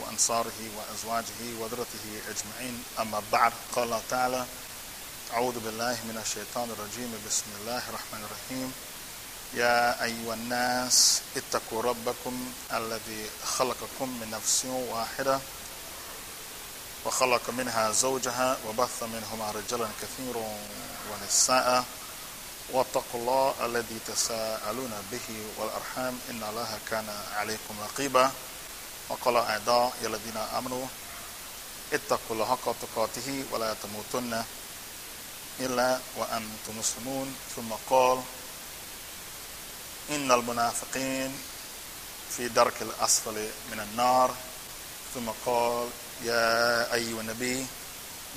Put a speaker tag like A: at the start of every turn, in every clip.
A: وأنصاره وأزواجه وذرته أجمعين. أما بعد قال تعالى أعوذ بالله من الشيطان الرجيم. بسم الله الرحمن الرحيم. يا أيها الناس اتقوا ربكم الذي خلقكم من نفس واحدة وخلق منها زوجها وبث منهما رجلا كثيرا ونساء. واتقوا الله الذي تساءلون به والأرحام. إن الله كان عليكم رقيبا. وقال أعداء يا الذين آمنوا اتقوا الله حق تقاته ولا تموتن إلا وأنتم مسلمون. ثم قال إن المنافقين في درك الأسفل من النار. ثم قال يا أيها النبي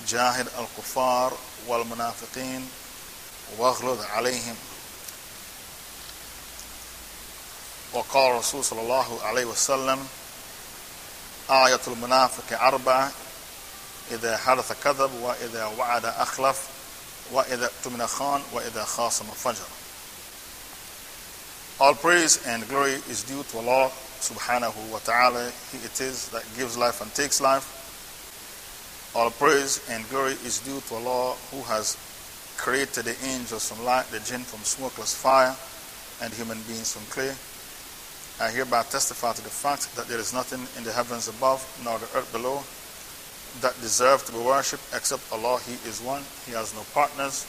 A: جاهد الكفار والمنافقين واغلظ عليهم. وقال الرسول صلى الله عليه وسلم آية المنافق أربعة إذا حدث كذب وإذا وعد أخلف وإذا اؤتمن خان وإذا خاصم فجر All praise and glory is due to Allah subhanahu wa ta'ala. He it is that gives life and takes life. All praise and glory is due to Allah who has created the angels from light, the jinn from smokeless fire, and human beings from clay. I hereby testify to the fact that there is nothing in the heavens above nor the earth below that deserve to be worshipped except Allah. He is one. He has no partners.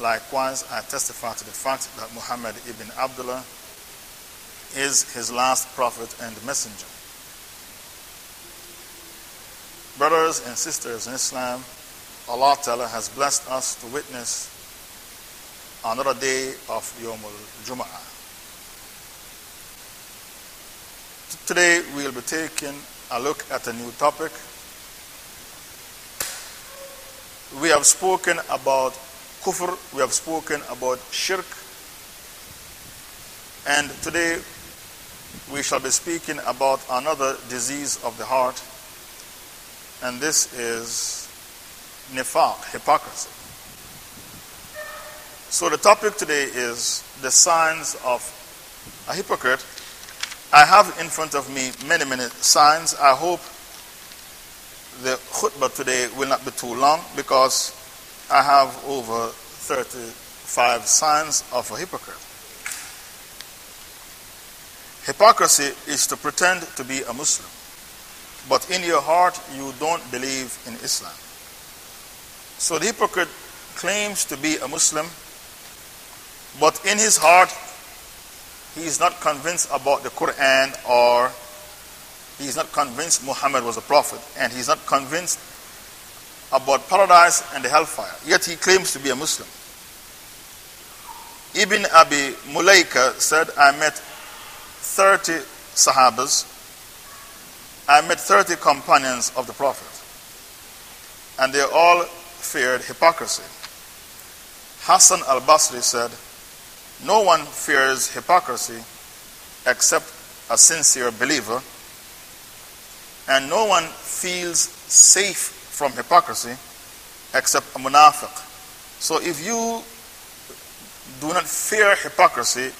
A: Likewise, I testify to the fact that Muhammad ibn Abdullah is his last prophet and messenger. Brothers and sisters in Islam, Allah Ta'ala has blessed us to witness another day of Yom al-Jum'ah. Today we'll be taking a look at a new topic. We have spoken about kufr, we have spoken about shirk, and today we shall be speaking about another disease of the heart, and this is nifaq, hypocrisy. So the topic today is the signs of a hypocrite. I have in front of me many, many signs. I hope the khutbah today will not be too long because I have over 35 signs of a hypocrite. Hypocrisy is to pretend to be a Muslim, but in your heart you don't believe in Islam. So the hypocrite claims to be a Muslim, but in his heart he is not convinced about the Quran or he is not convinced Muhammad was a prophet, and he is not convinced about paradise and the hellfire. Yet he claims to be a Muslim. Ibn Abi Mulaika said, I met 30 Sahabas, I met 30 companions of the Prophet, and they all feared hypocrisy. Hassan al Basri said, No one fears hypocrisy except a sincere believer, and no one feels safe from hypocrisy except a munafiq. So if you do not fear hypocrisy,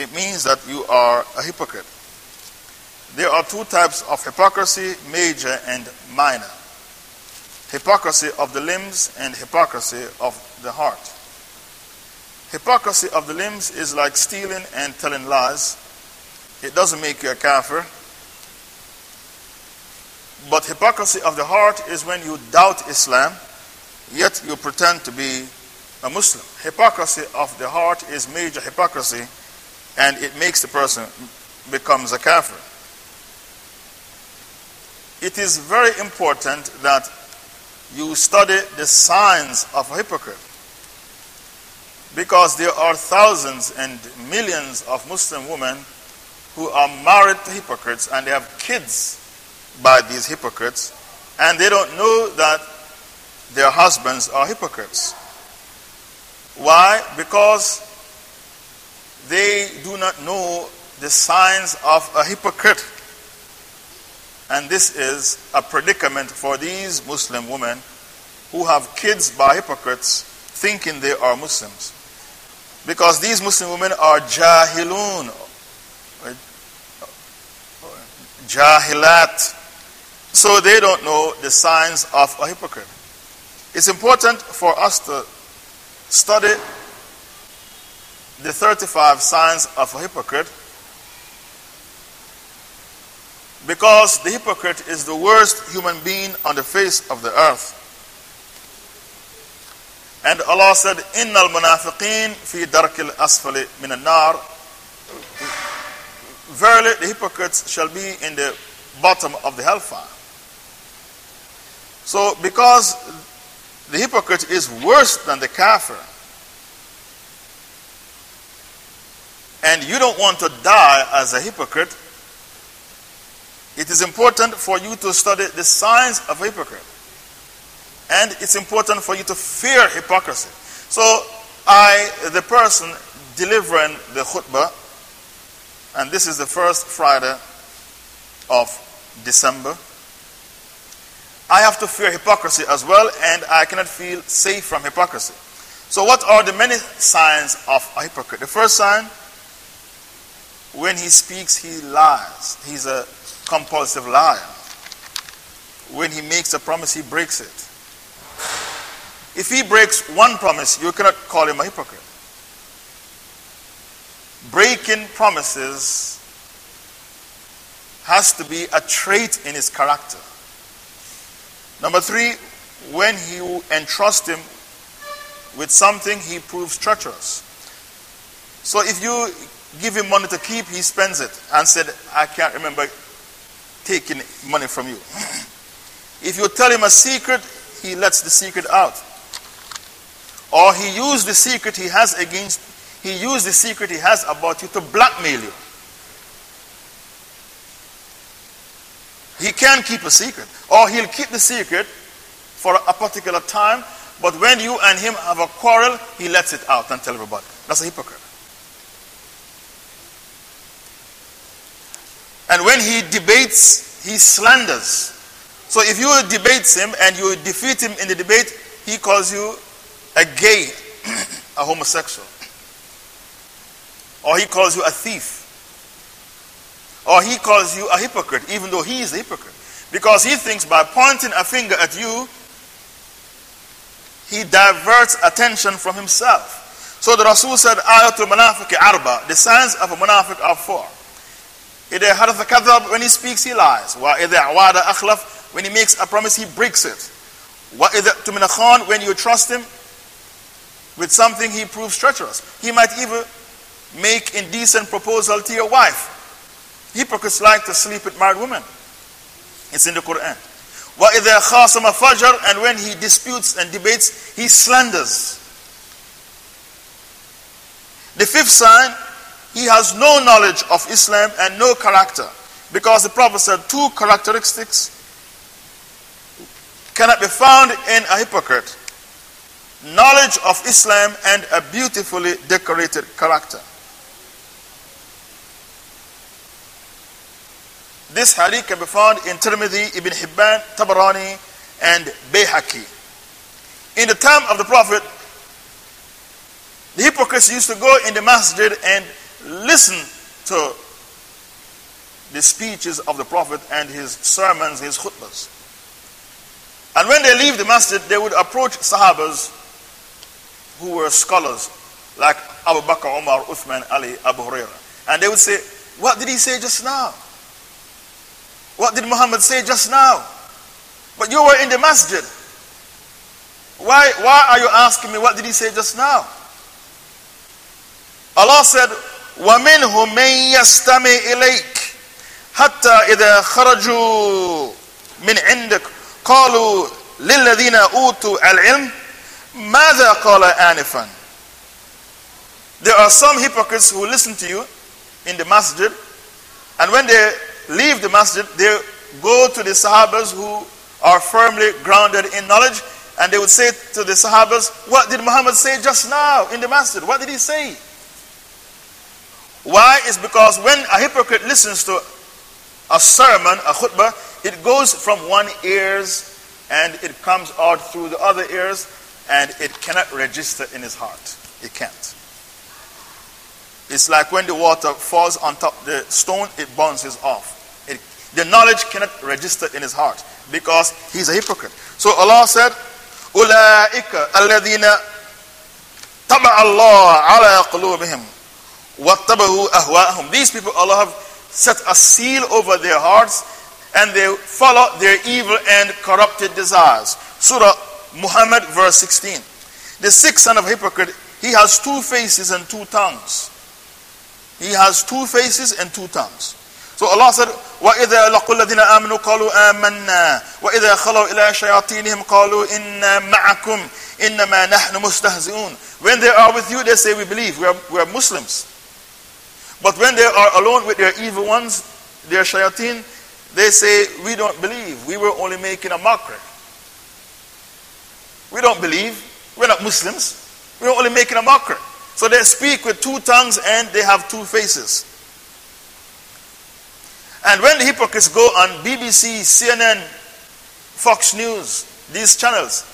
A: it means that you are a hypocrite. There are two types of hypocrisy major and minor. Hypocrisy of the limbs and hypocrisy of the heart. Hypocrisy of the limbs is like stealing and telling lies. It doesn't make you a kafir. But hypocrisy of the heart is when you doubt Islam, yet you pretend to be a Muslim. Hypocrisy of the heart is major hypocrisy, and it makes the person becomes a kafir. It is very important that you study the signs of a hypocrite. Because there are thousands and millions of Muslim women who are married to hypocrites and they have kids by these hypocrites, And they don't know that their husbands are hypocrites. Why? Because they do not know the signs of a hypocrite. And this is a predicament for these Muslim women who have kids by hypocrites thinking they are Muslims. Because these Muslim women are jahilun, jahilat. So they don't know the signs of a hypocrite. It's important for us to study the 35 signs of a hypocrite because the hypocrite is the worst human being on the face of the earth. And Allah said, Innal munafiqeen fi darkil asfali min nar. Verily, the hypocrites shall be in the bottom of the hellfire. So, because the hypocrite is worse than the kafir, and you don't want to die as a hypocrite, it is important for you to study the signs of a hypocrite. And it's important for you to fear hypocrisy. So, I, the person delivering the khutbah, and this is the first Friday of December, I have to fear hypocrisy as well, and I cannot feel safe from hypocrisy. So, what are the many signs of a hypocrite? The first sign, when he speaks, he lies. He's a compulsive liar. When he makes a promise, he breaks it. If he breaks one promise, you cannot call him a hypocrite. Breaking promises has to be a trait in his character. Number three, when you entrust him with something, he proves treacherous. So if you give him money to keep, he spends it and said, I can't remember taking money from you. if you tell him a secret, he lets the secret out. Or he used the secret he has against, he used the secret he has about you to blackmail you. He can keep a secret. Or he'll keep the secret for a particular time, but when you and him have a quarrel, he lets it out and tell everybody. That's a hypocrite. And when he debates, he slanders. So if you debate him and you defeat him in the debate, he calls you a gay, a homosexual. Or he calls you a thief. Or he calls you a hypocrite, even though he is a hypocrite. Because he thinks by pointing a finger at you, he diverts attention from himself. So the Rasul said, Ayatul Munafiq Arba, the signs of a Munafiq are four. When he speaks, he lies. When he makes a promise, he breaks it. When you trust him with something, he proves treacherous. He might even make indecent proposal to your wife. Hypocrites like to sleep with married women. It's in the Quran. Al Khasama Fajr, and when he disputes and debates, he slanders. The fifth sign, he has no knowledge of Islam and no character. Because the Prophet said two characteristics cannot be found in a hypocrite knowledge of Islam and a beautifully decorated character. This hadith can be found in Tirmidhi, Ibn Hibban, Tabarani, and Bayhaqi. In the time of the Prophet, the hypocrites used to go in the masjid and listen to the speeches of the Prophet and his sermons, his khutbahs. And when they leave the masjid, they would approach Sahabas who were scholars, like Abu Bakr, Umar, Uthman, Ali, Abu Hurairah. And they would say, What did he say just now? What did Muhammad say just now? But you were in the masjid. Why, why are you asking me what did he say just now? Allah said, وَمِنْهُ مَنْ يَسْتَمِي إِلَيْكَ حَتَّى إِذَا خَرَجُوا مِنْ عِنْدِكَ قالوا للذين أوتوا العلم ماذا قال آنفا There are some hypocrites who listen to you in the masjid and when they leave the masjid they go to the sahabas who are firmly grounded in knowledge. And they would say to the Sahabas, What did Muhammad say just now in the masjid? What did he say? Why? Is because when a hypocrite listens to a sermon, a khutbah, it goes from one ears and it comes out through the other ears and it cannot register in his heart. It can't. It's like when the water falls on top of the stone, it bounces off. It, the knowledge cannot register in his heart because he's a hypocrite. So Allah said, أولئك الذين طبع الله على قلوبهم واتبعوا أهواءهم. These people, Allah have set a seal over their hearts and they follow their evil and corrupted desires. Surah Muhammad, verse 16. The sixth son of a hypocrite, he has two faces and two tongues. He has two faces and two tongues. So Allah said, وَإِذَا لَقُوا الَّذِينَ آمَنُوا قَالُوا آمَنَّا وَإِذَا خَلَوْا إِلَىٰ شَيَاطِينِهِمْ قَالُوا إِنَّا مَعَكُمْ إِنَّمَا نَحْنُ مُسْتَهْزِئُونَ When they are with you, they say, we believe, we are, we are Muslims. But when they are alone with their evil ones, their shayateen, they say, we don't believe. We were only making a mockery. We don't believe. We're not Muslims. We're only making a mockery. So they speak with two tongues and they have two faces. And when the hypocrites go on BBC, CNN, Fox News, these channels,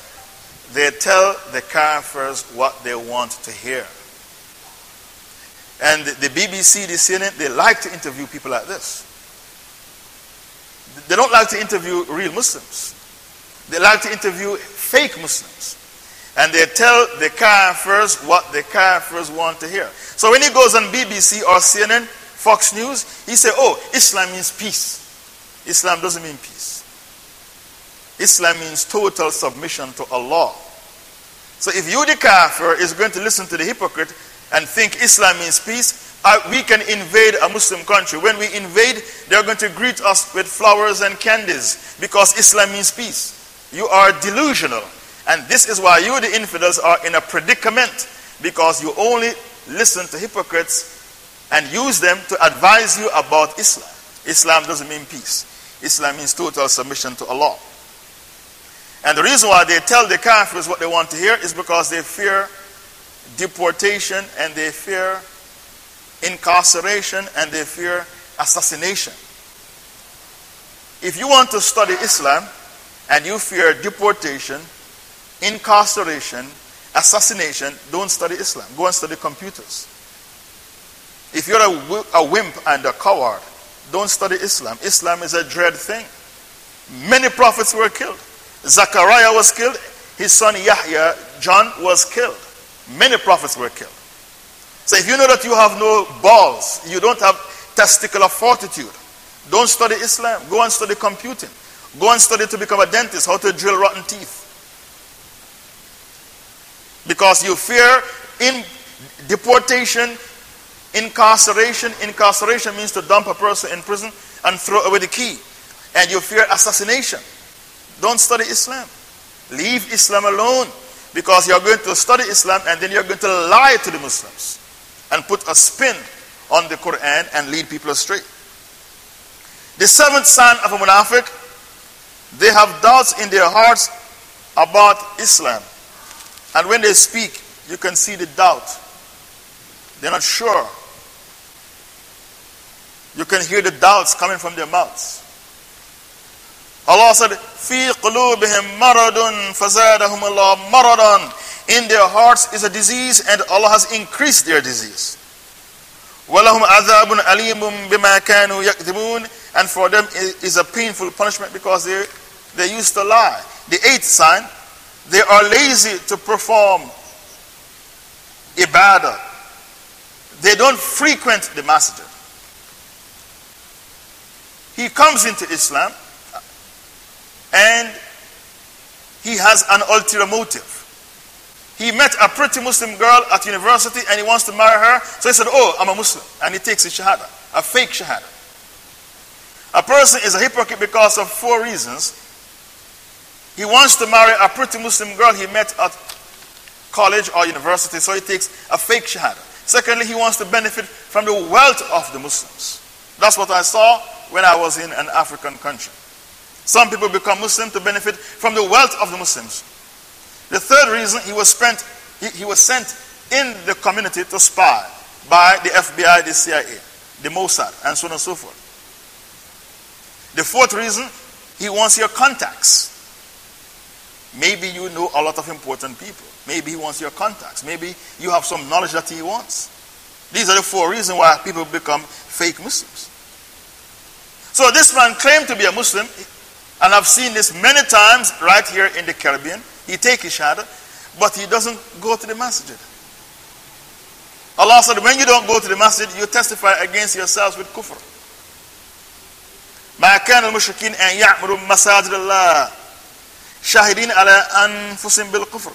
A: they tell the kafirs what they want to hear. And the BBC, the CNN, they like to interview people like this. They don't like to interview real Muslims. They like to interview fake Muslims. And they tell the kafirs what the kafirs want to hear. So when he goes on BBC or CNN, Fox News, he say, oh, Islam means peace. Islam doesn't mean peace. Islam means total submission to Allah. So if you, the kafir, is going to listen to the hypocrite and think Islam means peace, uh, we can invade a Muslim country. When we invade, they're going to greet us with flowers and candies because Islam means peace. You are delusional. And this is why you, the infidels, are in a predicament because you only listen to hypocrites and use them to advise you about Islam. Islam doesn't mean peace, Islam means total submission to Allah. And the reason why they tell the Kafirs what they want to hear is because they fear deportation and they fear incarceration and they fear assassination. If you want to study Islam and you fear deportation, incarceration, assassination, don't study Islam. Go and study computers. If you're a, wimp and a coward, don't study Islam. Islam is a dread thing. Many prophets were killed. Zachariah was killed. His son Yahya, John, was killed. Many prophets were killed. So if you know that you have no balls, you don't have testicular fortitude, don't study Islam. Go and study computing. Go and study to become a dentist, how to drill rotten teeth. Because you fear in deportation, incarceration. Incarceration means to dump a person in prison and throw away the key. And you fear assassination. Don't study Islam. Leave Islam alone because you're going to study Islam and then you're going to lie to the Muslims and put a spin on the Quran and lead people astray. The seventh sign of a munafiq, they have doubts in their hearts about Islam. And when they speak, you can see the doubt. They're not sure. You can hear the doubts coming from their mouths. Allah said, "Fi قُلُوبِهِمْ مَرَضٌ فَزَادَهُمُ اللَّهُ مَرَضًا In their hearts is a disease and Allah has increased their disease. وَلَهُمْ عَذَابٌ أَلِيمٌ بِمَا كَانُوا يَكْذِبُونَ And for them is a painful punishment because they, they used to lie. The eighth sign, they are lazy to perform ibadah. They don't frequent the masjid. He comes into Islam and he has an ulterior motive. He met a pretty Muslim girl at university and he wants to marry her. So he said, Oh, I'm a Muslim. And he takes a shahada, a fake shahada. A person is a hypocrite because of four reasons. He wants to marry a pretty Muslim girl he met at college or university, so he takes a fake shahada. Secondly, he wants to benefit from the wealth of the Muslims. That's what I saw when I was in an African country. Some people become Muslim to benefit from the wealth of the Muslims. The third reason he was spent, he, he was sent in the community to spy by the FBI, the CIA, the Mossad, and so on and so forth. The fourth reason, he wants your contacts. Maybe you know a lot of important people. Maybe he wants your contacts. Maybe you have some knowledge that he wants. These are the four reasons why people become fake Muslims. So this man claimed to be a Muslim, and I've seen this many times right here in the Caribbean. He takes his shahada, but he doesn't go to the masjid. Allah said, when you don't go to the masjid, you testify against yourselves with kufr. ما كان المشركين أن يعمروا مساجد الله شاهدين على أنفسهم بالكفر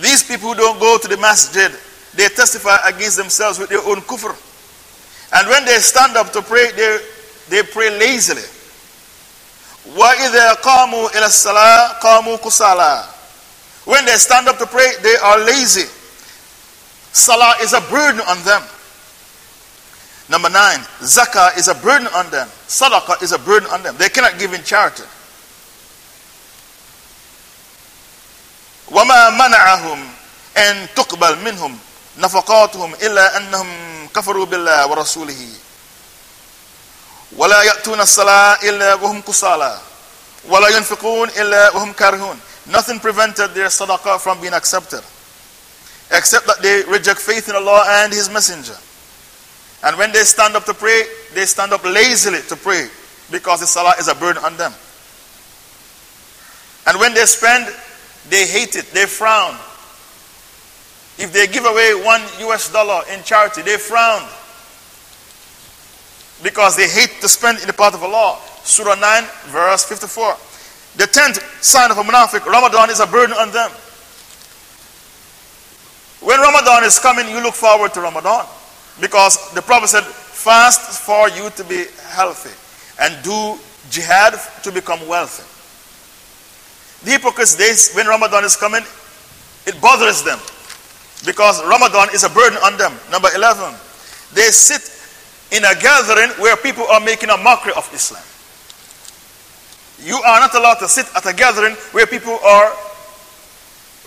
A: These people who don't go to the masjid, they testify against themselves with their own kufr. And when they stand up to pray, they, they pray lazily. وَإِذَا قَامُوا إِلَى الصَّلَاةِ قَامُوا كُسَالًا When they stand up to pray, they are lazy. Salah is a burden on them. Number nine, zakah is a burden on them. Sadaqah is a burden on them. They cannot give in charity. وما منعهم أن تقبل منهم نفقاتهم إلا أنهم كفروا بالله ورسوله ولا يأتون الصلاة إلا وهم كسالى ولا ينفقون إلا وهم كارهون Nothing prevented their sadaqah from being accepted except that they reject faith in Allah and His Messenger. And when they stand up to pray, they stand up lazily to pray because the salah is a burden on them. And when they spend, they hate it, they frown. If they give away one US dollar in charity, they frown because they hate to spend in the path of Allah. Surah 9, verse 54. The tenth sign of a munafiq, Ramadan is a burden on them. When Ramadan is coming, you look forward to Ramadan because the Prophet said, fast for you to be healthy and do jihad to become wealthy. The hypocrites, they, when Ramadan is coming, it bothers them because Ramadan is a burden on them. Number 11, they sit in a gathering where people are making a mockery of Islam. You are not allowed to sit at a gathering where people are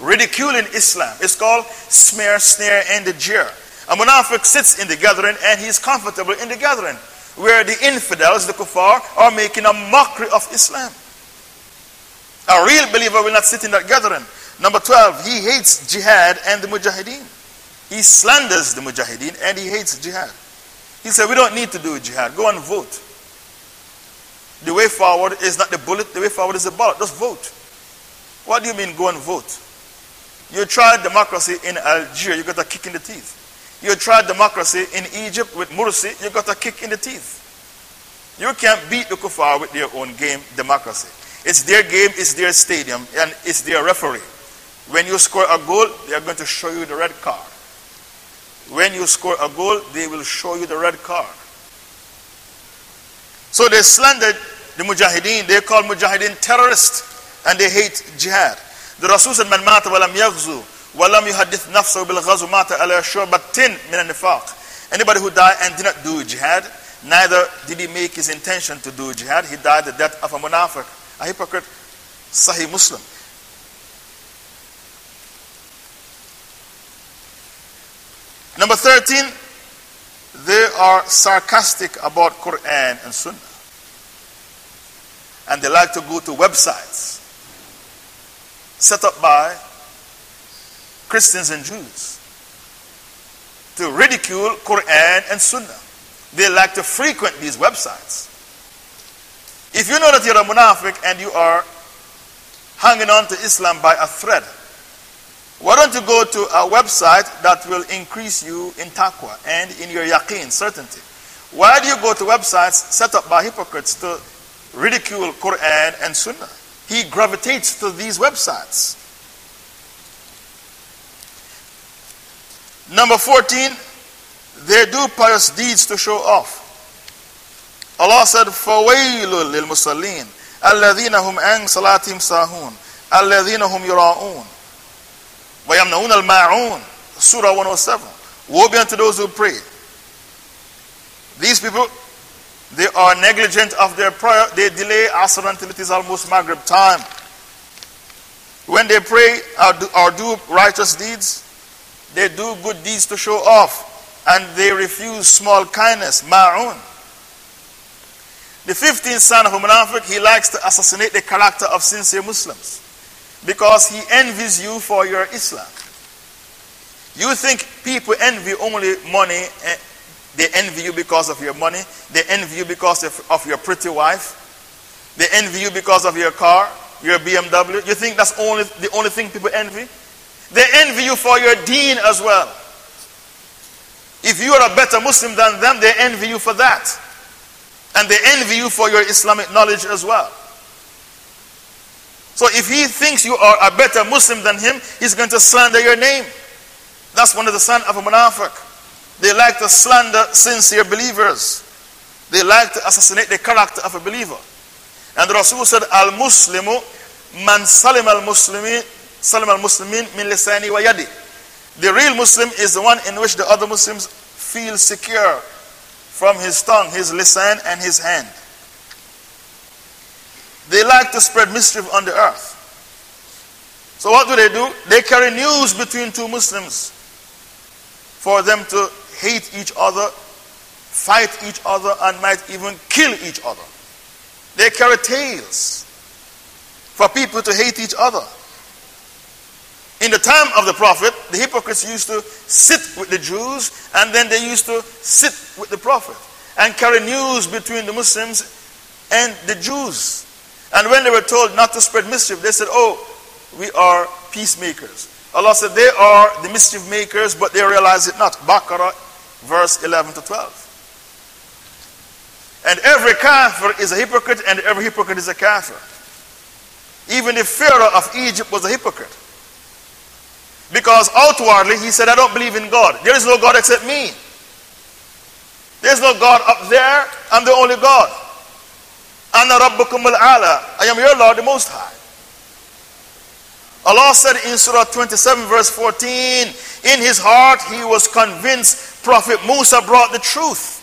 A: ridiculing Islam. It's called smear, snare, and the jeer. A munafiq sits in the gathering and he's comfortable in the gathering where the infidels, the kuffar, are making a mockery of Islam. A real believer will not sit in that gathering. Number 12, he hates jihad and the mujahideen. He slanders the mujahideen and he hates jihad. He said, We don't need to do jihad. Go and vote. The way forward is not the bullet, the way forward is the ballot. Just vote. What do you mean, go and vote? You tried democracy in Algeria, you got a kick in the teeth. You tried democracy in Egypt with Morsi, you got a kick in the teeth. You can't beat the kuffar with their own game, democracy. It's their game, it's their stadium, and it's their referee. When you score a goal, they are going to show you the red card. When you score a goal, they will show you the red card. So they slandered the Mujahideen. They call Mujahideen terrorists and they hate jihad. The Rasul said, Man mata walam yaghzu walam yuhadith nafsahu bil ghazu mata ala shubatin min nifaq Anybody who died and did not do jihad, neither did he make his intention to do jihad. He died the death of a munafiq, a hypocrite, Sahih Muslim. Number 13, they are sarcastic about Quran and Sunnah. And they like to go to websites set up by Christians and Jews to ridicule Quran and Sunnah. They like to frequent these websites. If you know that you're a munafiq and you are hanging on to Islam by a thread, why don't you go to a website that will increase you in taqwa and in your yaqeen, certainty? Why do you go to websites set up by hypocrites to ridicule Quran and Sunnah? He gravitates to these websites. Number 14, they do pious deeds to show off. Allah said, فَوَيْلٌ لِلْمُصَلِّينَ الَّذِينَ هُمْ عَنْ صَلَاتِهِمْ سَاهُونَ الَّذِينَ هُمْ يُرَاءُونَ وَيَمْنَعُونَ الْمَاعُونَ Surah 107. Woe be unto those who pray. These people, They are negligent of their prayer. They delay Asr until it is almost Maghrib time. When they pray or do, or do righteous deeds, they do good deeds to show off. And they refuse small kindness. Ma'un. The 15th son of a munafiq, he likes to assassinate the character of sincere Muslims because he envies you for your Islam. You think people envy only money, eh, they envy you because of your money, they envy you because of, of your pretty wife, they envy you because of your car, your BMW. You think that's only the only thing people envy? They envy you for your deen as well. If you are a better Muslim than them, they envy you for that. And they envy you for your Islamic knowledge as well. So if he thinks you are a better Muslim than him, he's going to slander your name. That's one of the signs of a munafiq. They like to slander sincere believers. They like to assassinate the character of a believer. And the Rasul said, Al Muslimu man salim al Muslimin salim al Muslimin min lisani wa yadi. The real Muslim is the one in which the other Muslims feel secure from his tongue, his lisan, and his hand. They like to spread mischief on the earth. So what do they do? They carry news between two Muslims for them to hate each other, fight each other, and might even kill each other. They carry tales for people to hate each other. In the time of the Prophet, the hypocrites used to sit with the Jews and then they used to sit with the Prophet and carry news between the Muslims and the Jews. And when they were told not to spread mischief, they said, Oh, we are peacemakers. Allah said, They are the mischief makers, but they realize it not. Baqarah, verse 11 to 12. And every kafir is a hypocrite, and every hypocrite is a kafir. Even the Pharaoh of Egypt was a hypocrite. Because outwardly he said, I don't believe in God. There is no God except me. There's no God up there. I'm the only God. Ana rabbukum al-ala. I am your Lord, the Most High. Allah said in Surah 27, verse 14, in his heart he was convinced Prophet Musa brought the truth.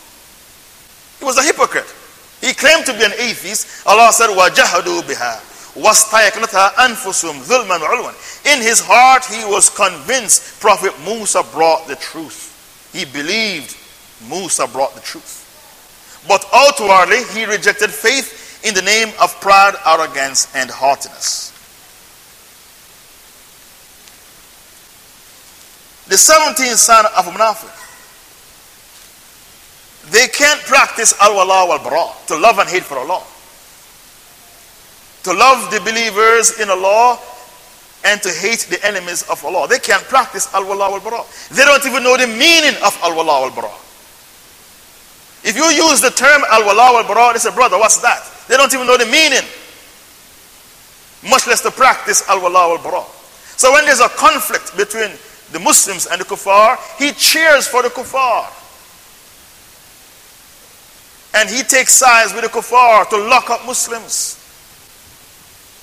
A: He was a hypocrite. He claimed to be an atheist. Allah said, وَجَهَدُوا بِهَا وَاسْتَيْقْنَتَهَا أَنفُسُهُمْ ظُلْمًا وَعُلْوًا In his heart, he was convinced Prophet Musa brought the truth. He believed Musa brought the truth. But outwardly, he rejected faith in the name of pride, arrogance, and haughtiness. The 17th son of Munafiq. They can't practice al-wala wal-bara, to love and hate for Allah to love the believers in Allah and to hate the enemies of Allah. They can't practice al wala wal bara. They don't even know the meaning of al wala wal bara. If you use the term al wala wal bara, they say, brother, what's that? They don't even know the meaning, much less to practice al wala wal bara. So when there's a conflict between the Muslims and the kuffar, he cheers for the kuffar. And he takes sides with the kuffar to lock up Muslims.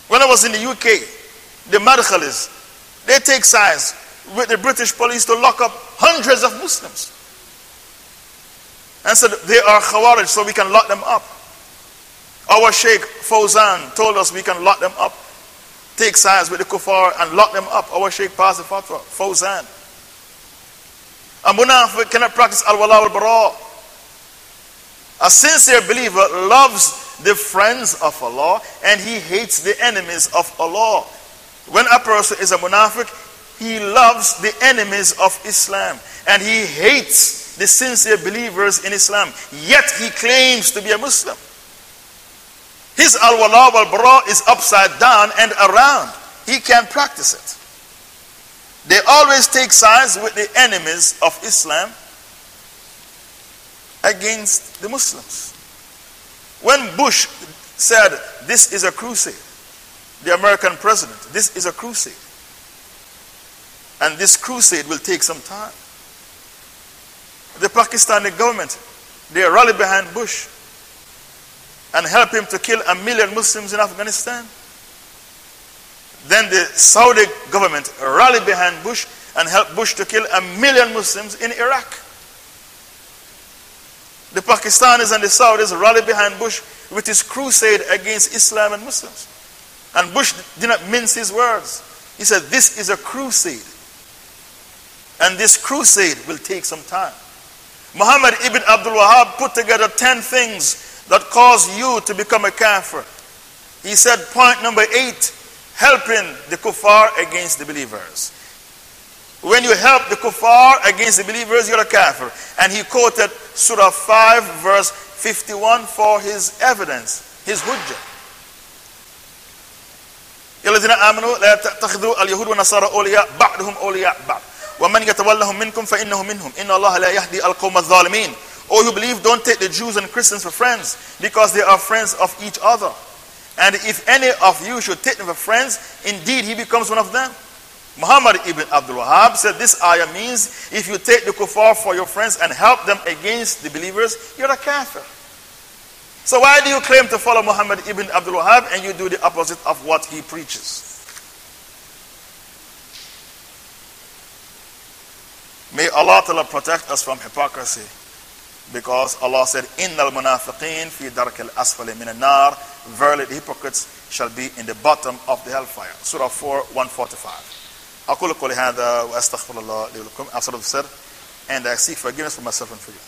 A: When I was in the UK, the Madkhalis, they take sides with the British police to lock up hundreds of Muslims. And said they are Khawarij, so we can lock them up. Our Sheikh Fawzan told us we can lock them up. Take sides with the kuffar and lock them up. Our Sheikh passed the fatwa, Fawzan. A munafiq cannot practice al-wala al-bara. A sincere believer loves the friends of Allah and he hates the enemies of Allah. When a person is a munafiq, he loves the enemies of Islam and he hates the sincere believers in Islam. Yet he claims to be a Muslim. His al wala wal bara is upside down and around. He can't practice it. They always take sides with the enemies of Islam against the Muslims. When Bush said, This is a crusade, the American president, this is a crusade. And this crusade will take some time. The Pakistani government, they rally behind Bush and help him to kill a million Muslims in Afghanistan. Then the Saudi government rally behind Bush and help Bush to kill a million Muslims in Iraq. The Pakistanis and the Saudis rallied behind Bush with his crusade against Islam and Muslims. And Bush did not mince his words. He said, This is a crusade. And this crusade will take some time. Muhammad ibn Abdul Wahab put together 10 things that cause you to become a kafir. He said, point number eight, helping the kuffar against the believers. When you help the kuffar against the believers, you're a kafir. And he quoted Surah 5, verse 51 for his evidence, his hujjah. الذين آمنوا لا تتخذوا اليهود والنصارى أولياء بعضهم أولياء بعض ومن يتولهم منكم فإنه منهم إن الله لا يهدي القوم الظالمين Or you believe, don't take the Jews and Christians for friends because they are friends of each other. And if any of you should take them for friends, indeed he becomes one of them. Muhammad ibn Abdul Wahab said this ayah means if you take the kuffar for your friends and help them against the believers, you're a kafir. So why do you claim to follow Muhammad ibn Abdul Wahab and you do the opposite of what he preaches? May Allah Ta'ala protect us from hypocrisy. Because Allah said, Innal munafiqeen fi dark al asfali min nar. Verily the hypocrites shall be in the bottom of the hellfire. Surah 4, 145. أقول قولي هذا وأستغفر الله لي ولكم. أصرف السر and I seek forgiveness for myself and for you.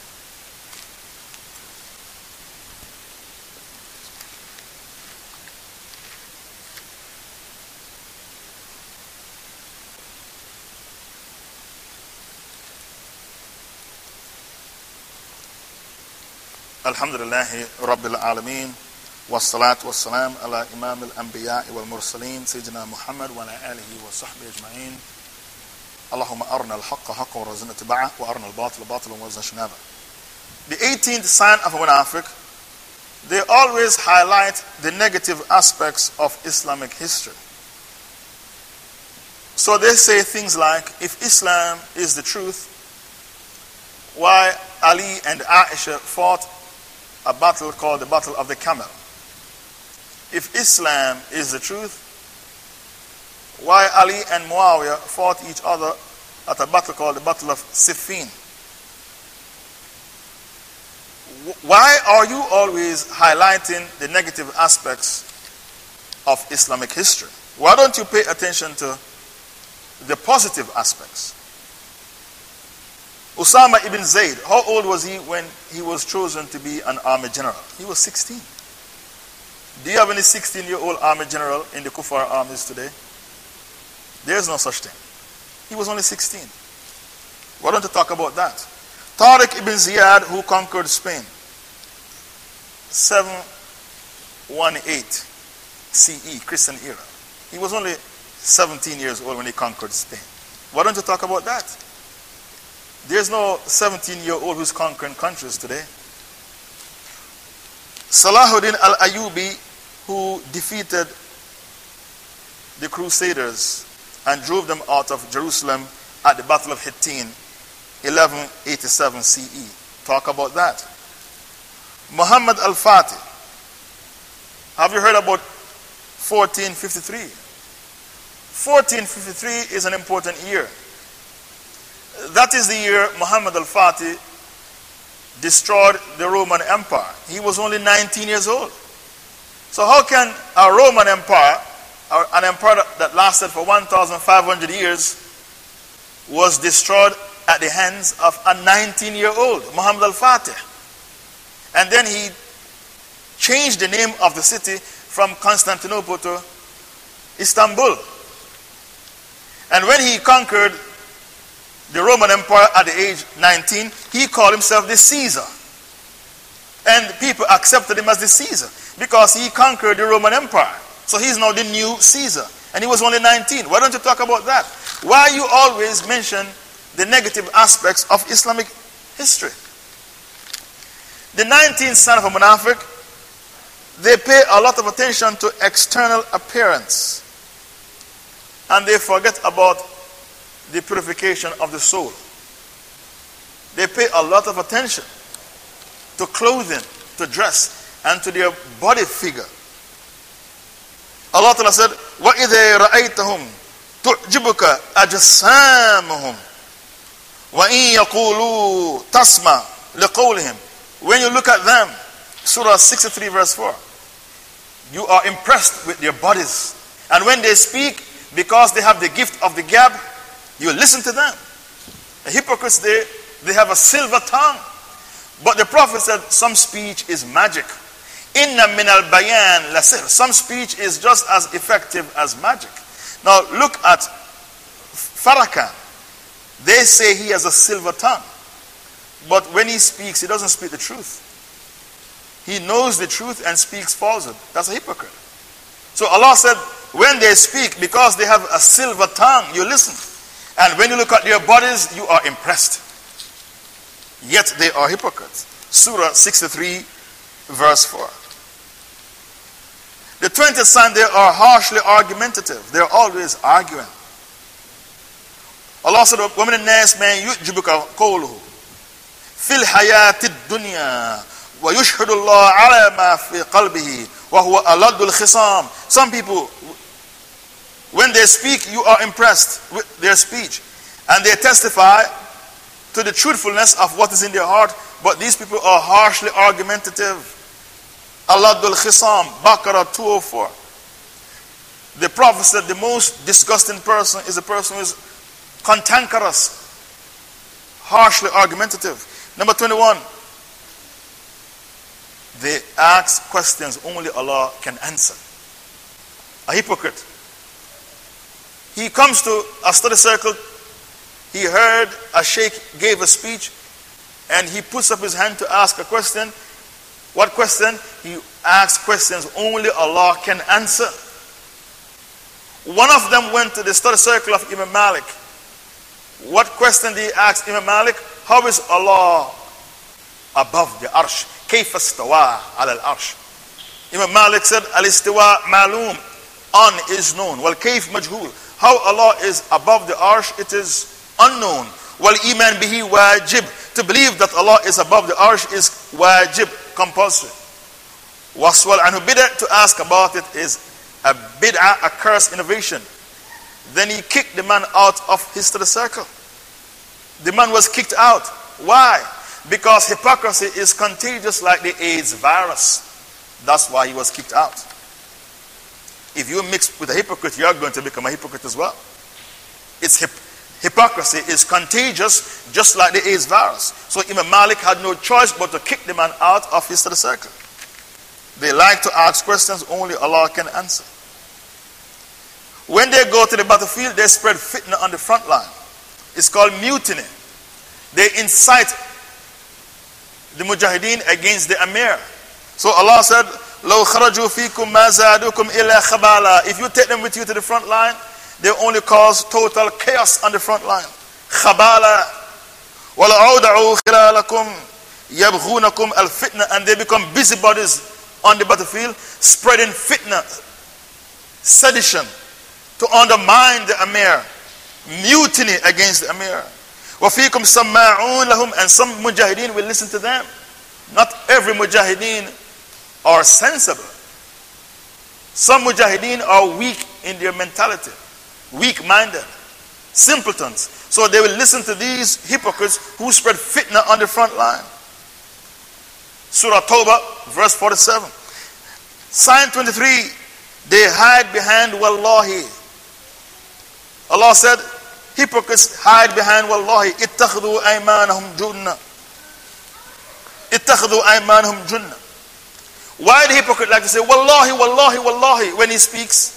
A: الحمد لله رب العالمين. والصلاة والسلام على إمام الأنبياء والمرسلين سيدنا محمد وعلى آله وصحبه أجمعين اللهم أرنا الحق حقا اتباعه وأرنا الباطل باطلا اجتنابه The 18th sign of a munafiq, they always highlight the negative aspects of Islamic history. So they say things like, if Islam is the truth, why Ali and Aisha fought a battle called the Battle of the Camel. If Islam is the truth, why Ali and Muawiyah fought each other at a battle called the Battle of Siffin? Why are you always highlighting the negative aspects of Islamic history? Why don't you pay attention to the positive aspects? Osama ibn Zayd, how old was he when he was chosen to be an army general? He was 16. Do you have any 16 year old army general in the Kufar armies today? There's no such thing. He was only 16. Why don't you talk about that? Tariq ibn Ziyad, who conquered Spain, 718 CE, Christian era. He was only 17 years old when he conquered Spain. Why don't you talk about that? There's no 17 year old who's conquering countries today. Salahuddin al Ayyubi who defeated the Crusaders and drove them out of Jerusalem at the Battle of Hittin, 1187 CE. Talk about that. Muhammad al Fatih. Have you heard about 1453? 1453 is an important year. That is the year Muhammad al Fatih destroyed the Roman Empire. He was only 19 years old. So, how can a Roman Empire, an empire that lasted for 1,500 years, was destroyed at the hands of a 19 year old, Muhammad al Fatih? And then he changed the name of the city from Constantinople to Istanbul. And when he conquered the Roman Empire at the age 19, he called himself the Caesar. And people accepted him as the Caesar because he conquered the Roman Empire. So he's now the new Caesar. And he was only 19. Why don't you talk about that? Why you always mention the negative aspects of Islamic history? The 19th son of a Munafiq, they pay a lot of attention to external appearance. And they forget about the purification of the soul. They pay a lot of attention to clothing, to dress and to their body figure. Allah Ta'ala said, وَإِذَا رَأَيْتَهُمْ تُعْجِبُكَ أَجْسَامُهُمْ وَإِن يَقُولُوا تَسْمَعْ لِقَوْلِهِمْ when you look at them, Surah 63, verse 4, you are impressed with their bodies. And when they speak, because they have the gift of the gab, you listen to them. The hypocrites, they, they have a silver tongue. But the Prophet said some speech is magic. Inna min al bayan lasir. Some speech is just as effective as magic. Now look at Farrakhan. They say he has a silver tongue. But when he speaks, he doesn't speak the truth. He knows the truth and speaks falsehood. That's a hypocrite. So Allah said, when they speak, because they have a silver tongue, you listen. And when you look at their bodies, you are impressed. Yet they are hypocrites. Surah 63, verse 4. The 20th sign, they are harshly argumentative. They're always arguing. Allah said, وَمِنَ النَّاسِ مَنْ يُعْجِبُكَ قَوْلُهُ في الحياة الدنيا ويشهد الله على ما في قلبه وهو ألد الخصام Some people, when they speak, you are impressed with their speech. And they testify to the truthfulness of what is in their heart. But these people are harshly argumentative. Aladul Khisam, Baqarah 204. The Prophet said the most disgusting person is a person who is cantankerous, harshly argumentative. Number 21. They ask questions only Allah can answer. A hypocrite. He comes to a study circle He heard a sheikh gave a speech and he puts up his hand to ask a question. What question? He asks questions only Allah can answer. One of them went to the study circle of Imam Malik. What question did he ask Imam Malik? How is Allah above the arsh? كيف استوى على الأرش Imam Malik said الاستواء معلوم on is known والكيف مجهول how Allah is above the arsh it is unknown. Wal iman bihi wajib. To believe that Allah is above the arsh is wajib, compulsory. Waswal anhu bid'ah, to ask about it is a bid'ah, a cursed innovation. Then he kicked the man out of his circle. The man was kicked out. Why? Because hypocrisy is contagious like the AIDS virus. That's why he was kicked out. If you mix with a hypocrite, you are going to become a hypocrite as well. It's, hypocrisy is contagious just like the AIDS virus. So Imam Malik had no choice but to kick the man out of his circle. They like to ask questions only Allah can answer. When they go to the battlefield, they spread fitna on the front line. It's called mutiny. They incite the mujahideen against the amir. So Allah said, لو خرجوا فيكم ما زادوكم إلا خبالا. If you take them with you to the front line, they only cause total chaos on the front line. خبالا. ولو أودعوا خلالكم يبغونكم الفتنة and they become busybodies on the battlefield, spreading fitna, sedition, to undermine the amir mutiny against the Amir. وَفِيكُمْ سَمَّاعُونَ لَهُمْ And some mujahideen will listen to them. Not every mujahideen are sensible. Some mujahideen are weak in their mentality, weak-minded, simpletons. So they will listen to these hypocrites who spread fitna on the front line. Surah Tawbah, verse 47. Sign 23, they hide behind Wallahi. Allah said, Hypocrites hide behind wallahi. Ittakhdu aymanahum junna. Ittakhdu aymanahum junna. Why the hypocrite like to say wallahi, wallahi, wallahi when he speaks?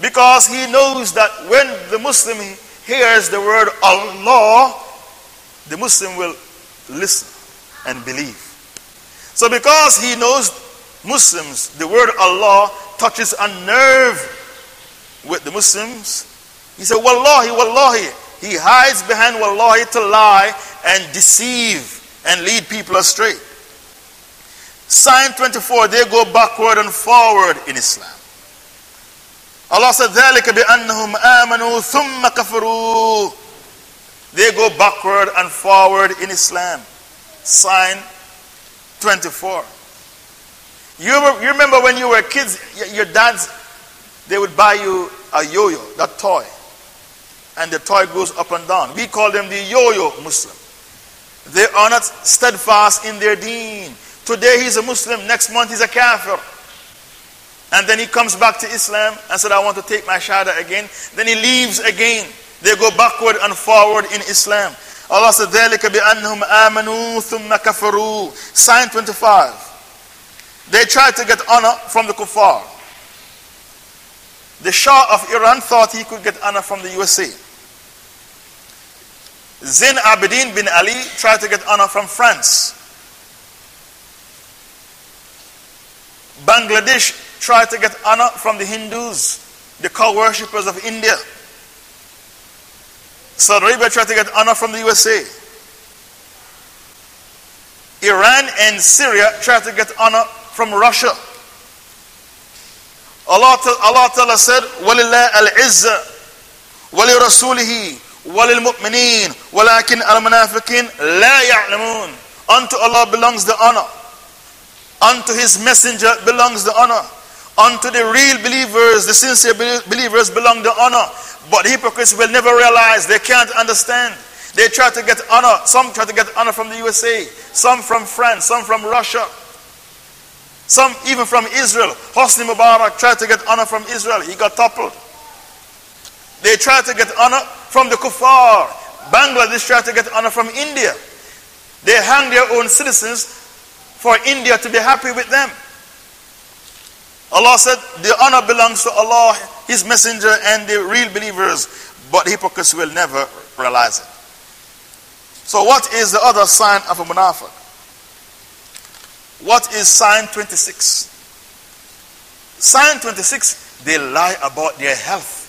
A: Because he knows that when the Muslim hears the word Allah, the Muslim will listen and believe. So because he knows Muslims, the word Allah touches a nerve with the Muslims, he said, Wallahi, Wallahi. He hides behind Wallahi to lie and deceive and lead people astray. Sign 24, they go backward and forward in Islam. Allah said, ذَلِكَ بِأَنَّهُمْ آمَنُوا ثُمَّ كَفَرُوا They go backward and forward in Islam. Sign 24. You, you remember when you were kids, your dads, they would buy you a yo-yo, that toy and the toy goes up and down. We call them the yo-yo Muslim. They are not steadfast in their deen. Today he's a Muslim, next month he's a kafir. And then he comes back to Islam and said, I want to take my shahada again. Then he leaves again. They go backward and forward in Islam. Allah said, ذَلِكَ بِأَنَّهُمْ آمَنُوا ثُمَّ كَفَرُوا Sign 25. They tried to get honor from the kuffar. The Shah of Iran thought he could get honor from the USA. Zain Abidin bin Ali tried to get honor from France. Bangladesh tried to get honor from the Hindus, the cow worshippers of India. Saudi Arabia tried to get honor from the USA. Iran and Syria tried to get honor from Russia. Allah, Allah Ta'ala said, وَلِلَّهِ الْعِزَّةِ وَلِرَسُولِهِ وَلِلْمُؤْمِنِينَ وَلَكِنْ الْمُنَافِقِينَ لَا يَعْلَمُونَ Unto Allah belongs the honor. Unto His messenger belongs the honor. Unto the real believers, the sincere believers belong the honor. But hypocrites will never realize, they can't understand. They try to get honor. Some try to get honor from the USA, some from France, some from Russia, some even from Israel. Hosni Mubarak tried to get honor from Israel. He got toppled. They tried to get honor from the kuffar. Bangladesh tried to get honor from India. They hang their own citizens for India to be happy with them. Allah said, The honor belongs to Allah, His Messenger, and the real believers, but hypocrites will never realize it. So, what is the other sign of a munafiq? What is sign 26? Sign 26, they lie about their health.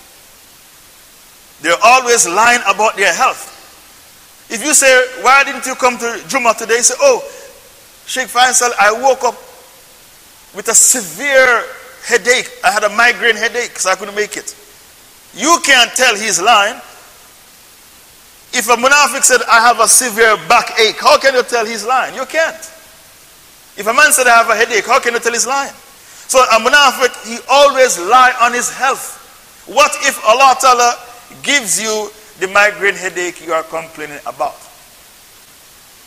A: They're always lying about their health. If you say, Why didn't you come to Juma today? Say, Oh, Sheikh Faisal, I woke up with a severe headache. I had a migraine headache, so I couldn't make it. You can't tell he's lying. If a munafiq said, I have a severe backache, how can you tell he's lying? You can't. If a man said, I have a headache, how can you tell he's lying? So a munafiq, he always lie on his health. What if Allah Ta'ala gives you the migraine headache you are complaining about?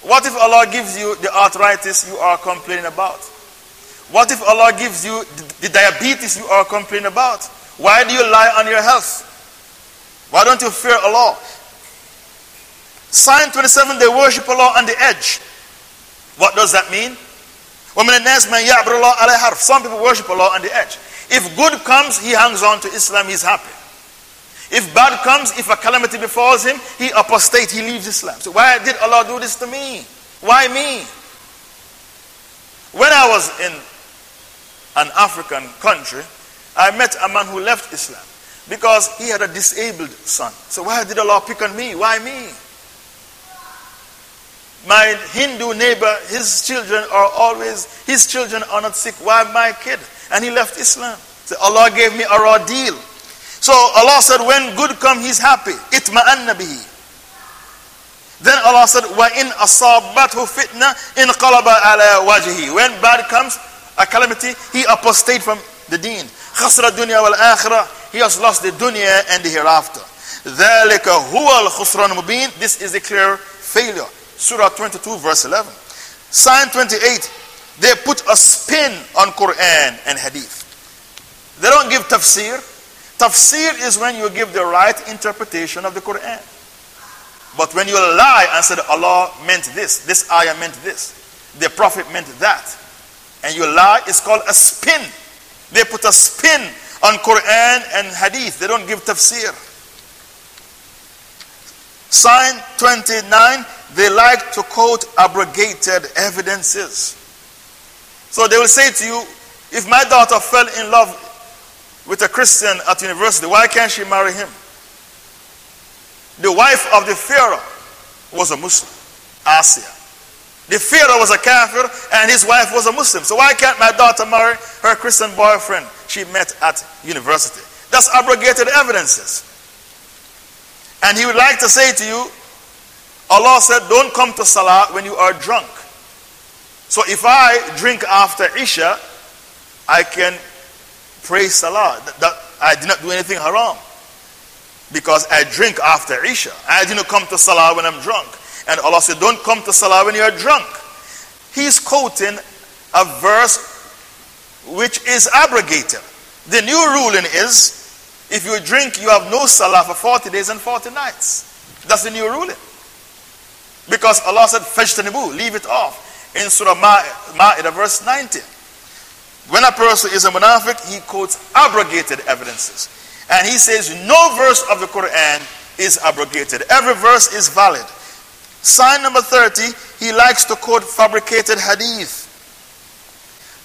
A: What if Allah gives you the arthritis you are complaining about? What if Allah gives you the diabetes you are complaining about? Why do you lie on your health? Why don't you fear Allah? Sign 27, they worship Allah on the edge. What does that mean? Some people worship Allah on the edge. If good comes, he hangs on to Islam, he's happy. If bad comes, if a calamity befalls him, he apostates, he leaves Islam. So why did Allah do this to me? Why me? When I was in an African country, I met a man who left Islam because he had a disabled son. So why did Allah pick on me? Why me? My Hindu neighbor, his children are always, his children are not sick. Why my kid? And he left Islam. So Allah gave me a raw deal. So Allah said, when good come, he's happy. Itma'anna bihi. Then Allah said, وَإِنْ أَصَابَتْهُ فِتْنَةً إِنْقَلَبَ عَلَى وَجْهِهِ When bad comes, a calamity, he apostate from the deen. خسر الدنيا والآخرة. He has lost the dunya and the hereafter. ذلك هو الخسران المبين. This is the clear failure. Surah 22 verse 11. Sign 28. They put a spin on Quran and Hadith. They don't give tafsir. Tafsir is when you give the right interpretation of the Quran. But when you lie and say Allah meant this, this ayah meant this, the Prophet meant that, and you lie, is called a spin. They put a spin on Quran and Hadith. They don't give tafsir. Sign 29, they like to quote abrogated evidences. So they will say to you, if my daughter fell in love with a Christian at university, why can't she marry him? The wife of the Pharaoh was a Muslim, Asiya. The Pharaoh was a kafir and his wife was a Muslim. So why can't my daughter marry her Christian boyfriend she met at university? That's abrogated evidences. And he would like to say to you, Allah said, don't come to Salah when you are drunk. So if I drink after Isha, I can pray Salah. That, that I did not do anything haram. Because I drink after Isha. I didn't come to Salah when I'm drunk. And Allah said, Don't come to Salah when you're drunk. He's quoting a verse which is abrogated. The new ruling is if you drink, you have no Salah for 40 days and 40 nights. That's the new ruling. Because Allah said, Fajtanibu, leave it off. In Surah Ma'idah, verse 90. When a person is a munafiq, he quotes abrogated evidences. And he says, no verse of the Quran is abrogated. Every verse is valid. Sign number 30, he likes to quote fabricated hadith.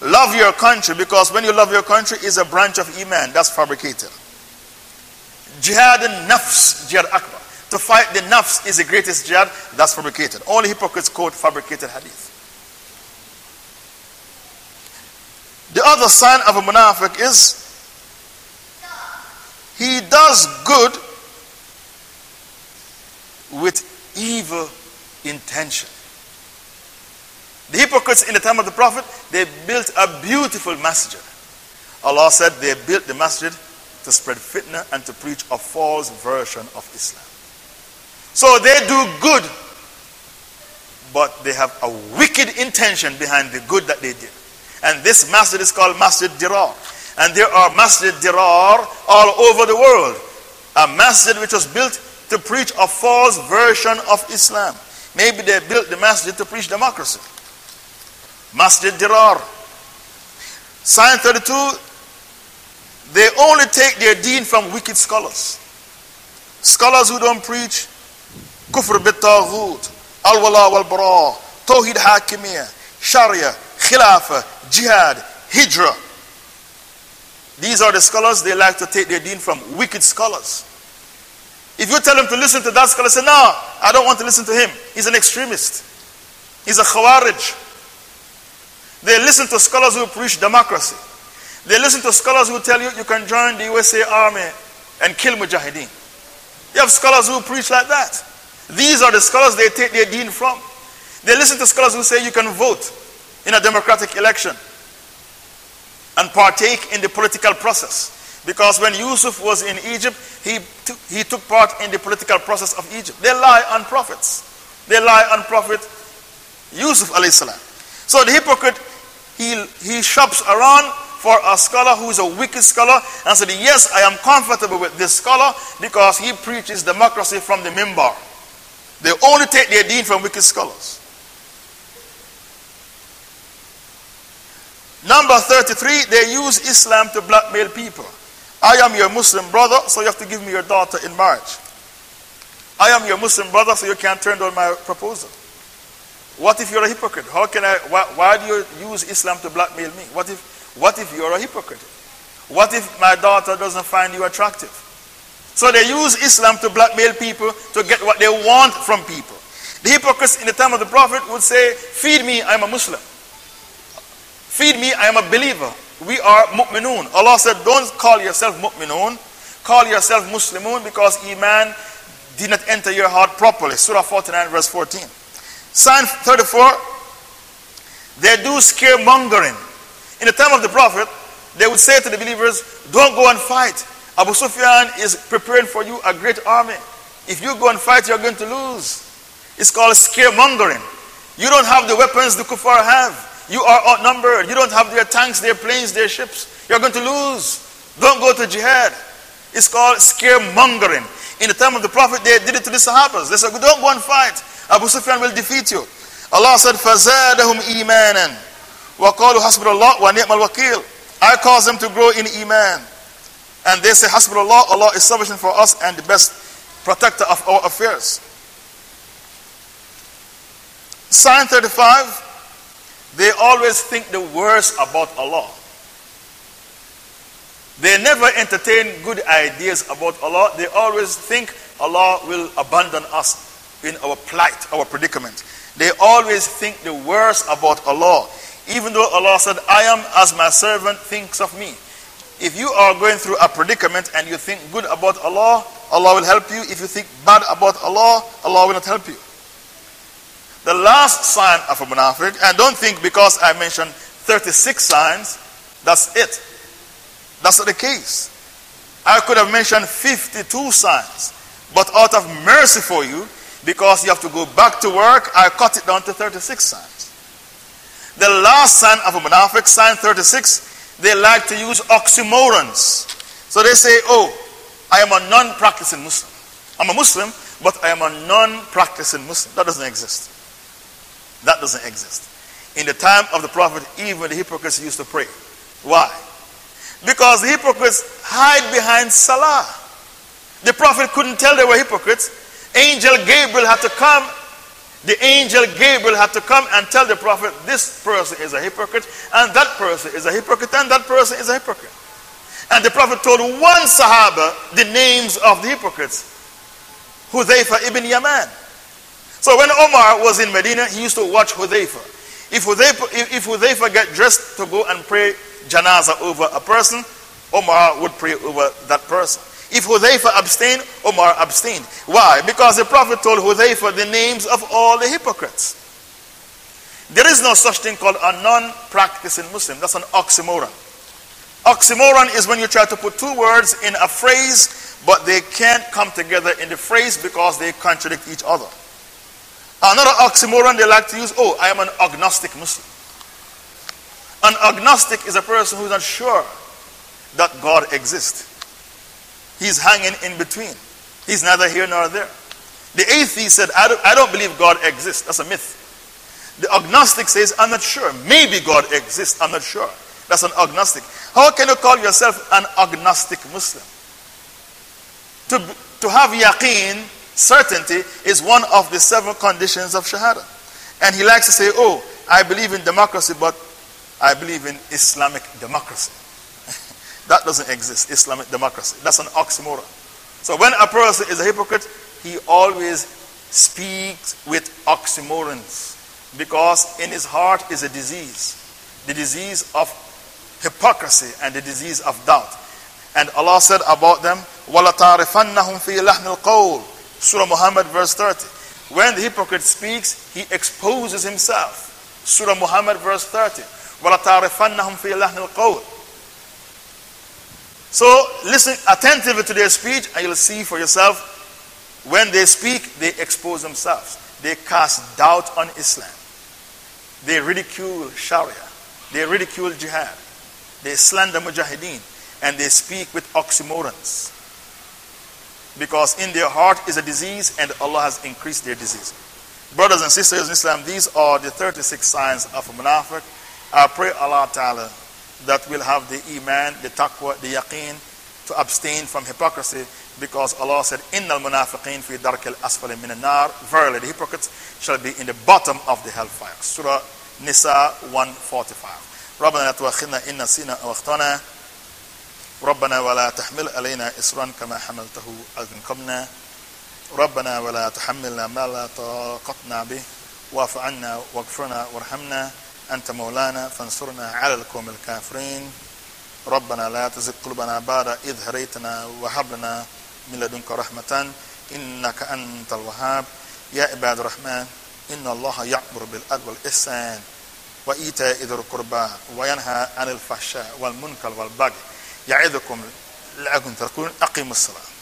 A: Love your country because when you love your country is a branch of Iman. That's fabricated. Jihad and nafs, jihad akbar. To fight the nafs is the greatest jihad. That's fabricated. Only hypocrites quote fabricated hadith. The other sign of a munafiq is he does good with evil intention. The hypocrites in the time of the Prophet, they built a beautiful masjid. Allah said they built the masjid to spread fitna and to preach a false version of Islam. So they do good, but they have a wicked intention behind the good that they did. And this masjid is called Masjid Dirar. And there are Masjid Dirar all over the world. A masjid which was built to preach a false version of Islam. Maybe they built the masjid to preach democracy. Masjid Dirar. Sign 32, they only take their deen from wicked scholars. Scholars who don't preach kufr bit taghut, al wala wal bara, tawhid hakimiyah, sharia, khilafah, jihad, hijrah. These are the scholars, they like to take their deen from wicked scholars. If you tell them to listen to that scholar, say, No, I don't want to listen to him. He's an extremist. He's a khawarij. They listen to scholars who preach democracy. They listen to scholars who tell you you can join the USA Army and kill mujahideen. You have scholars who preach like that. These are the scholars they take their deen from. They listen to scholars who say you can vote in a democratic election and partake in the political process. Because when Yusuf was in Egypt, he took, he took part in the political process of Egypt. They lie on prophets. They lie on prophet Yusuf salam. So the hypocrite, he, he shops around for a scholar who is a wicked scholar and said, Yes, I am comfortable with this scholar because he preaches democracy from the mimbar. They only take their deen from wicked scholars. Number 33, they use Islam to blackmail people. I am your Muslim brother, so you have to give me your daughter in marriage. I am your Muslim brother, so you can't turn down my proposal. What if you're a hypocrite? How can I, why, why do you use Islam to blackmail me? What if, what if you're a hypocrite? What if my daughter doesn't find you attractive? So they use Islam to blackmail people to get what they want from people. The hypocrites in the time of the Prophet would say, Feed me, I'm a Muslim. Feed me, I am a believer. We are mu'minun. Allah said, don't call yourself mu'minun. Call yourself muslimun because iman did not enter your heart properly. Surah 49 verse 14. Sign 34, they do scaremongering. In the time of the Prophet, they would say to the believers, don't go and fight. Abu Sufyan is preparing for you a great army. If you go and fight, you're going to lose. It's called scaremongering. You don't have the weapons the kuffar have. You are outnumbered. You don't have their tanks, their planes, their ships. You're going to lose. Don't go to jihad. It's called scaremongering. In the time of the Prophet, they did it to the Sahabas. They said, Don't go and fight. Abu Sufyan will defeat you. Allah said, فَزَادَهُمْ إِيمَانًا وَقَالُوا حَسْبُ اللَّهُ وَنِعْمَ الْوَكِيلُ I cause them to grow in Iman. And they say, حَسْبُ Allah, Allah is sufficient for us and the best protector of our affairs. Sign 35 they always think the worst about Allah. They never entertain good ideas about Allah. They always think Allah will abandon us in our plight, our predicament. They always think the worst about Allah. Even though Allah said, I am as my servant thinks of me. If you are going through a predicament and you think good about Allah, Allah will help you. If you think bad about Allah, Allah will not help you. The last sign of a munafiq, and don't think because I mentioned 36 signs, that's it. That's not the case. I could have mentioned 52 signs, but out of mercy for you, Because you have to go back to work, I cut it down to 36 signs. The last sign of a munafiq, sign 36, they like to use oxymorons. So they say, oh, I am a non-practicing Muslim. I'm a Muslim, but I am a non-practicing Muslim. That doesn't exist. That doesn't exist. In the time of the Prophet, even the hypocrites used to pray. Why? Because the hypocrites hide behind Salah. The Prophet couldn't tell they were hypocrites. Angel Gabriel had to come. The angel Gabriel had to come and tell the Prophet, this person is a hypocrite, and that person is a hypocrite, and that person is a hypocrite. And the Prophet told one Sahaba the names of the hypocrites. Hudhaifa ibn Yaman. So when Omar was in Medina, he used to watch Hudhaifa. If Hudhaifa, if, get dressed to go and pray janaza over a person, Omar would pray over that person. If Hudhaifa abstained, Omar abstained. Why? Because the Prophet told Hudhaifa the names of all the hypocrites. There is no such thing called a non-practicing Muslim. That's an oxymoron. Oxymoron is when you try to put two words in a phrase, but they can't come together in the phrase because they contradict each other. Another oxymoron they like to use, oh, I am an agnostic Muslim. An agnostic is a person who's not sure that God exists. He's hanging in between. He's neither here nor there. The atheist said, I don't, I don't believe God exists. That's a myth. The agnostic says, I'm not sure. Maybe God exists. I'm not sure. That's an agnostic. How can you call yourself an agnostic Muslim? To, to have yaqeen, certainty, is one of the seven conditions of Shahada. And he likes to say, Oh, I believe in democracy, but I believe in Islamic democracy. that doesn't exist, Islamic democracy. That's an oxymoron. So when a person is a hypocrite, he always speaks with oxymorons because in his heart is a disease the disease of hypocrisy and the disease of doubt. And Allah said about them, وَلَتَعْرِفَنَّهُمْ فِي لَحْنِ الْقَوْلِ Surah Muhammad verse 30. When the hypocrite speaks, he exposes himself. Surah Muhammad verse 30. وَلَتَعْرِفَنَّهُمْ فِي لَحْنِ الْقَوْلِ So listen attentively to their speech and you'll see for yourself when they speak, they expose themselves. They cast doubt on Islam. They ridicule Sharia. They ridicule jihad. They slander mujahideen. And they speak with oxymorons. Because in their heart is a disease and Allah has increased their disease. Brothers and sisters in Islam, these are the 36 signs of a munafiq. I pray Allah Ta'ala that we'll have the iman, the taqwa, the yaqeen to abstain from hypocrisy because Allah said, Innal munafiqeen fi dark al asfali min nar. Verily, the hypocrites shall be in the bottom of the hellfire. Surah Nisa 145. ربنا لا تؤاخذنا إن نسينا أو أخطأنا ربنا ولا تحمل علينا إصرا كما حملته قبلنا ربنا ولا تحملنا ما لا طاقتنا به. واعف عنا واغفرنا وارحمنا. أنت مولانا فانصرنا على القوم الكافرين. ربنا لا تزغ قلوبنا بعد إذ هديتنا وهب لنا من لدنك رحمة. إنك أنت الوهاب. يا عباد الرحمن إن الله يأمر بالعدل والإحسان وإيتاء ذي القربى وينهى عن الفحشاء والمنكر والبغي يعظكم لعلكم تذكرون أقيموا الصلاة.